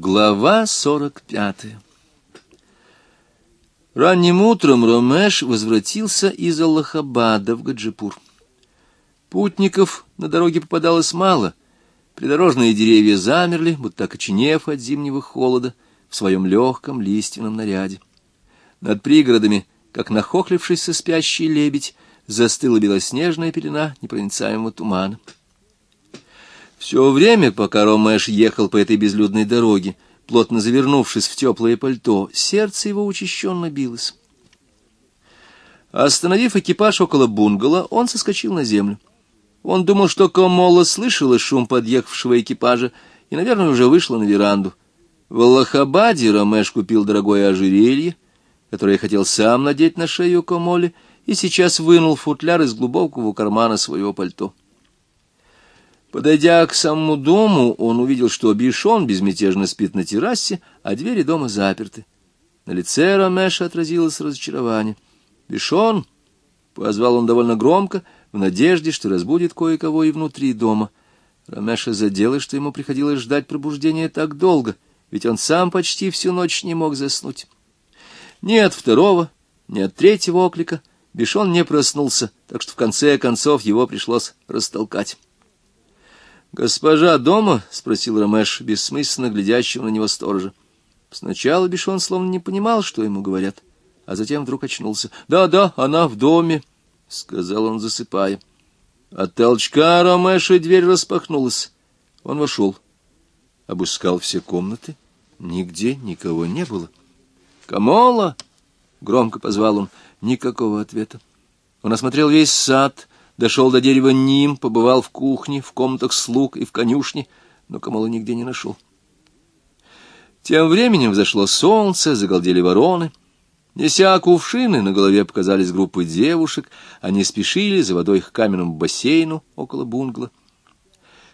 Глава сорок пятая Ранним утром Ромеш возвратился из Аллахабада в Гаджипур. Путников на дороге попадалось мало. Придорожные деревья замерли, будто окоченев от зимнего холода, в своем легком лиственном наряде. Над пригородами, как нахохлившийся спящий лебедь, застыла белоснежная пелена непроницаемого тумана. Все время, пока Ромеш ехал по этой безлюдной дороге, плотно завернувшись в теплое пальто, сердце его учащенно билось. Остановив экипаж около бунгало, он соскочил на землю. Он думал, что Комола слышала шум подъехавшего экипажа и, наверное, уже вышла на веранду. В Аллахабаде Ромеш купил дорогое ожерелье, которое хотел сам надеть на шею Комоле, и сейчас вынул футляр из глубокого кармана своего пальто. Подойдя к самому дому, он увидел, что Бишон безмятежно спит на террасе, а двери дома заперты. На лице Ромеша отразилось разочарование. «Бишон!» — позвал он довольно громко, в надежде, что разбудит кое-кого и внутри дома. Ромеша задело, что ему приходилось ждать пробуждения так долго, ведь он сам почти всю ночь не мог заснуть. Ни от второго, ни от третьего оклика Бишон не проснулся, так что в конце концов его пришлось растолкать. «Госпожа дома?» — спросил Ромеш, бессмысленно глядящего на него сторожа. Сначала Бишон словно не понимал, что ему говорят, а затем вдруг очнулся. «Да-да, она в доме», — сказал он, засыпая. От толчка Ромеша дверь распахнулась. Он вошел, обыскал все комнаты. Нигде никого не было. «Камола!» — громко позвал он. Никакого ответа. Он осмотрел весь сад, Дошел до дерева Ним, побывал в кухне, в комнатах слуг и в конюшне, но Камала нигде не нашел. Тем временем взошло солнце, загалдели вороны. Неся кувшины, на голове показались группы девушек. Они спешили за водой к каменному бассейну около бунгла.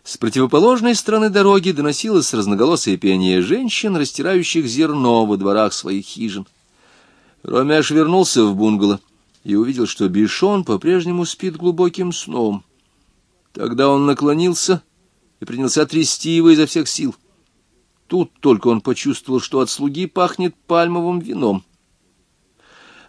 С противоположной стороны дороги доносилось разноголосое пение женщин, растирающих зерно во дворах своих хижин. Ромяш вернулся в бунгало и увидел, что Бишон по-прежнему спит глубоким сном. Тогда он наклонился и принялся трясти его изо всех сил. Тут только он почувствовал, что от слуги пахнет пальмовым вином.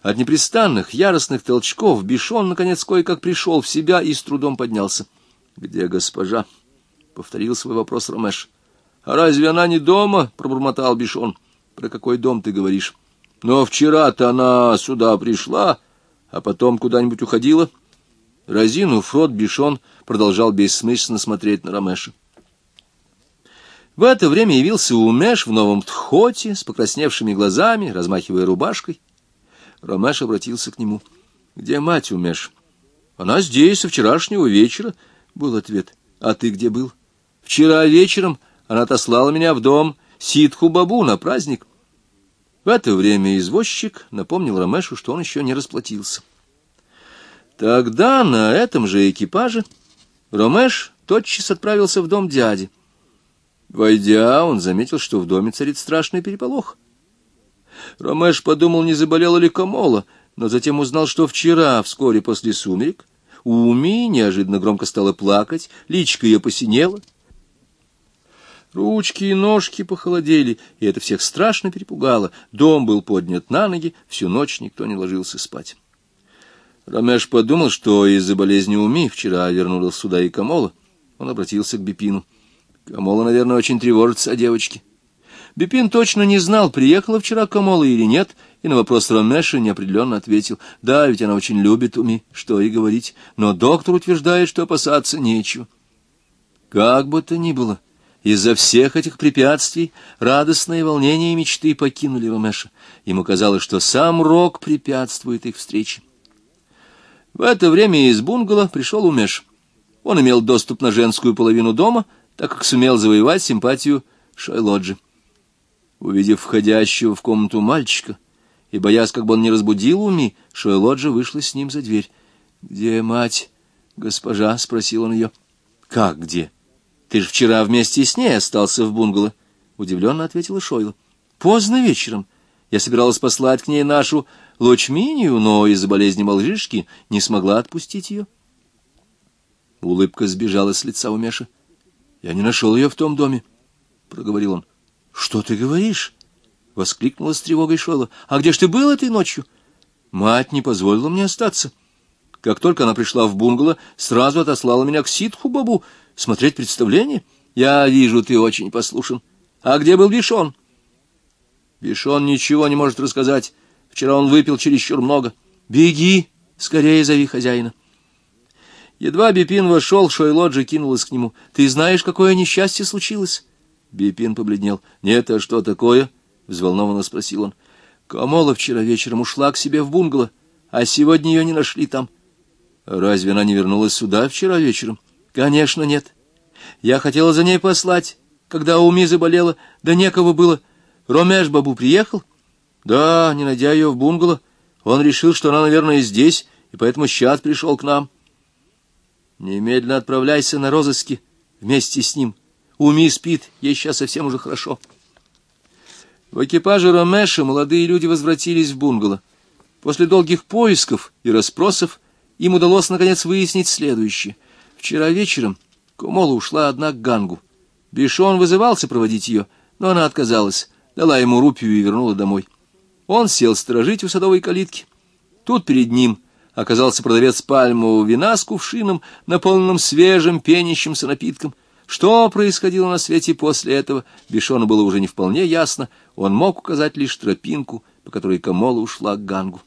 От непрестанных, яростных толчков Бишон, наконец, кое-как пришел в себя и с трудом поднялся. — Где госпожа? — повторил свой вопрос Ромеш. — А разве она не дома? — пробормотал Бишон. — Про какой дом ты говоришь? — Но вчера-то она сюда пришла а потом куда-нибудь уходила? Разинув рот, Бишон продолжал бессмысленно смотреть на Ромеша. В это время явился Умеш в новом тхоте, с покрасневшими глазами, размахивая рубашкой. Ромеш обратился к нему. — Где мать, Умеш? — Она здесь, со вчерашнего вечера, — был ответ. — А ты где был? — Вчера вечером она отослала меня в дом Ситху-бабу на праздник. — в это время извозчик напомнил Ромешу, что он еще не расплатился. Тогда на этом же экипаже Ромеш тотчас отправился в дом дяди. Войдя, он заметил, что в доме царит страшный переполох. Ромеш подумал, не заболела ли Камола, но затем узнал, что вчера, вскоре после сумерек, Уми неожиданно громко стала плакать, личка ее посинела — Ручки и ножки похолодели, и это всех страшно перепугало. Дом был поднят на ноги, всю ночь никто не ложился спать. Ромеш подумал, что из-за болезни Уми вчера вернулась сюда и Камола. Он обратился к Бипину. Камола, наверное, очень тревожится о девочке. Бипин точно не знал, приехала вчера Камола или нет, и на вопрос Ромеша неопределенно ответил. Да, ведь она очень любит Уми, что и говорить, но доктор утверждает, что опасаться нечего. Как бы то ни было, из-за всех этих препятствий радостные волнения и мечты покинули Ромеша. Ему казалось, что сам Рок препятствует их встрече. В это время из бунгало пришел Умеш. Он имел доступ на женскую половину дома, так как сумел завоевать симпатию Шайлоджи. Увидев входящего в комнату мальчика и боясь, как бы он не разбудил Уми, Шайлоджи вышла с ним за дверь. — Где мать, госпожа? — спросил он ее. — Как где? Ты же вчера вместе с ней остался в бунгало. Удивленно ответила Шойла. Поздно вечером. Я собиралась послать к ней нашу Лочминию, но из-за болезни малышки не смогла отпустить ее. Улыбка сбежала с лица у Меши. Я не нашел ее в том доме, — проговорил он. — Что ты говоришь? — воскликнула с тревогой Шойла. — А где ж ты был этой ночью? Мать не позволила мне остаться. Как только она пришла в бунгало, сразу отослала меня к ситху бабу смотреть представление. Я вижу, ты очень послушен. А где был Бишон? Бишон ничего не может рассказать. Вчера он выпил чересчур много. Беги, скорее зови хозяина. Едва Бипин вошел, Шойлоджи кинулась к нему. Ты знаешь, какое несчастье случилось? Бипин побледнел. Нет, а что такое? — взволнованно спросил он. — Камола вчера вечером ушла к себе в бунгало, а сегодня ее не нашли там. — Разве она не вернулась сюда вчера вечером? — Конечно, нет. Я хотела за ней послать, когда Уми заболела, да некого было. Ромеш Бабу приехал? — Да, не найдя ее в бунгало. Он решил, что она, наверное, здесь, и поэтому щад пришел к нам. — Немедленно отправляйся на розыски вместе с ним. Уми спит, ей сейчас совсем уже хорошо. — в экипаже Ромеша молодые люди возвратились в бунгало. После долгих поисков и расспросов им удалось наконец выяснить следующее. Вчера вечером Кумола ушла одна к Гангу. Бишон вызывался проводить ее, но она отказалась, дала ему рупию и вернула домой. Он сел сторожить у садовой калитки. Тут перед ним оказался продавец пальмового вина с кувшином, наполненным свежим пенящимся напитком — что происходило на свете после этого, Бешону было уже не вполне ясно, он мог указать лишь тропинку, по которой Камола ушла к Гангу.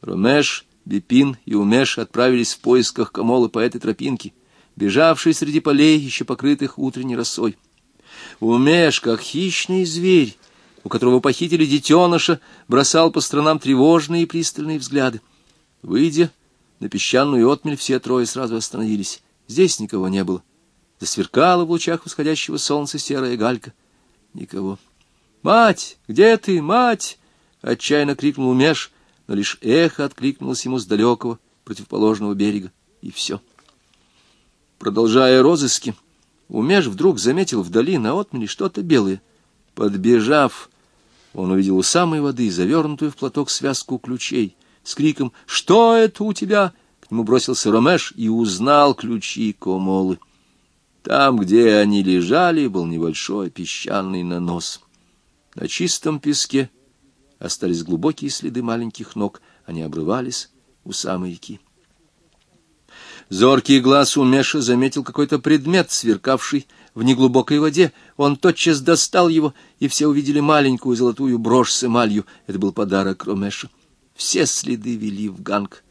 Ромеш, Бипин и Умеш отправились в поисках Камолы по этой тропинке, бежавшей среди полей, еще покрытых утренней росой. Умеш, как хищный зверь, у которого похитили детеныша, бросал по сторонам тревожные и пристальные взгляды. Выйдя на песчаную отмель, все трое сразу остановились. Здесь никого не было. Засверкала в лучах восходящего солнца серая галька. Никого. «Мать! Где ты, мать?» — отчаянно крикнул Меш, но лишь эхо откликнулось ему с далекого, противоположного берега, и все. Продолжая розыски, Умеш вдруг заметил вдали на отмеле что-то белое. Подбежав, он увидел у самой воды завернутую в платок связку ключей. С криком «Что это у тебя?» к нему бросился Ромеш и узнал ключи Комолы. Там, где они лежали, был небольшой песчаный нанос. На чистом песке остались глубокие следы маленьких ног, они обрывались у самой реки. Зоркий глаз у Меша заметил какой-то предмет, сверкавший в неглубокой воде. Он тотчас достал его, и все увидели маленькую золотую брошь с эмалью. Это был подарок Ромеша. Все следы вели в ганг.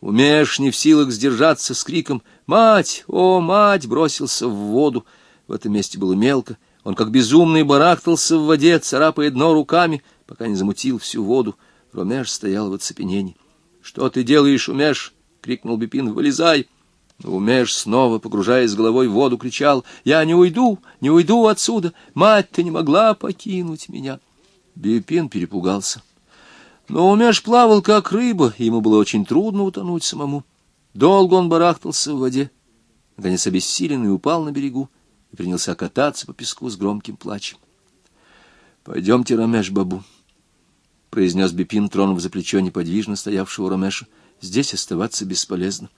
Умеш не в силах сдержаться с криком «Мать! О, мать!» бросился в воду. В этом месте было мелко. Он как безумный барахтался в воде, царапая дно руками, пока не замутил всю воду. Ромеш стоял в оцепенении. «Что ты делаешь, Умеш?» — крикнул Бипин. «Вылезай!» Умеш, снова погружаясь головой в воду, кричал «Я не уйду, не уйду отсюда! Мать, ты не могла покинуть меня!» Бипин перепугался. Но Умеш плавал, как рыба, ему было очень трудно утонуть самому. Долго он барахтался в воде, наконец обессиленный упал на берегу принялся кататься по песку с громким плачем. — Пойдемте, Ромеш, бабу, — произнес Бипин, тронув за плечо неподвижно стоявшего Ромеша. — Здесь оставаться бесполезно.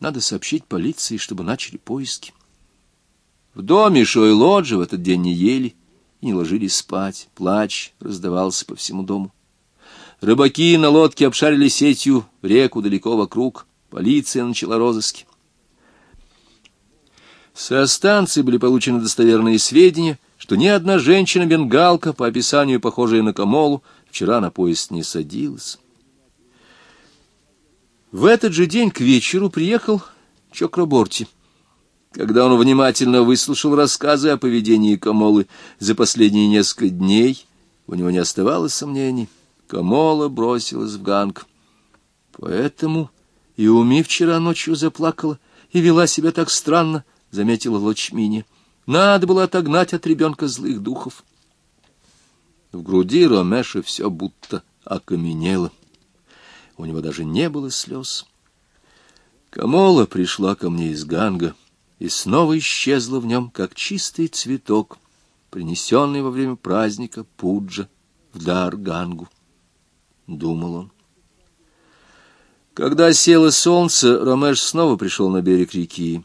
Надо сообщить полиции, чтобы начали поиски. В доме Шойлоджи в этот день не ели и не ложились спать. Плач раздавался по всему дому. Рыбаки на лодке обшарили сетью реку далеко вокруг. Полиция начала розыски. Со станции были получены достоверные сведения, что ни одна женщина-бенгалка, по описанию похожая на Камолу, вчера на поезд не садилась. В этот же день к вечеру приехал Чокраборти. Когда он внимательно выслушал рассказы о поведении Камолы за последние несколько дней, у него не оставалось сомнений. Камола бросилась в ганг. Поэтому и Уми вчера ночью заплакала и вела себя так странно, — заметила Лочмини. Надо было отогнать от ребенка злых духов. В груди Ромеша все будто окаменело. У него даже не было слез. Камола пришла ко мне из ганга и снова исчезла в нем, как чистый цветок, принесенный во время праздника Пуджа в дар гангу думал он. Когда село солнце, Ромеш снова пришел на берег реки.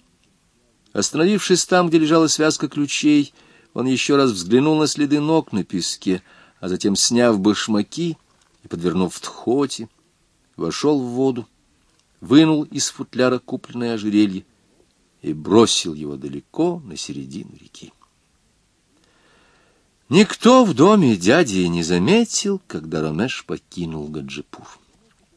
Остановившись там, где лежала связка ключей, Он еще раз взглянул на следы ног на песке, а затем, сняв башмаки и подвернув тхоти, вошел в воду, вынул из футляра купленное ожерелье и бросил его далеко на середину реки. Никто в доме дяди не заметил, когда Ромеш покинул Гаджипур.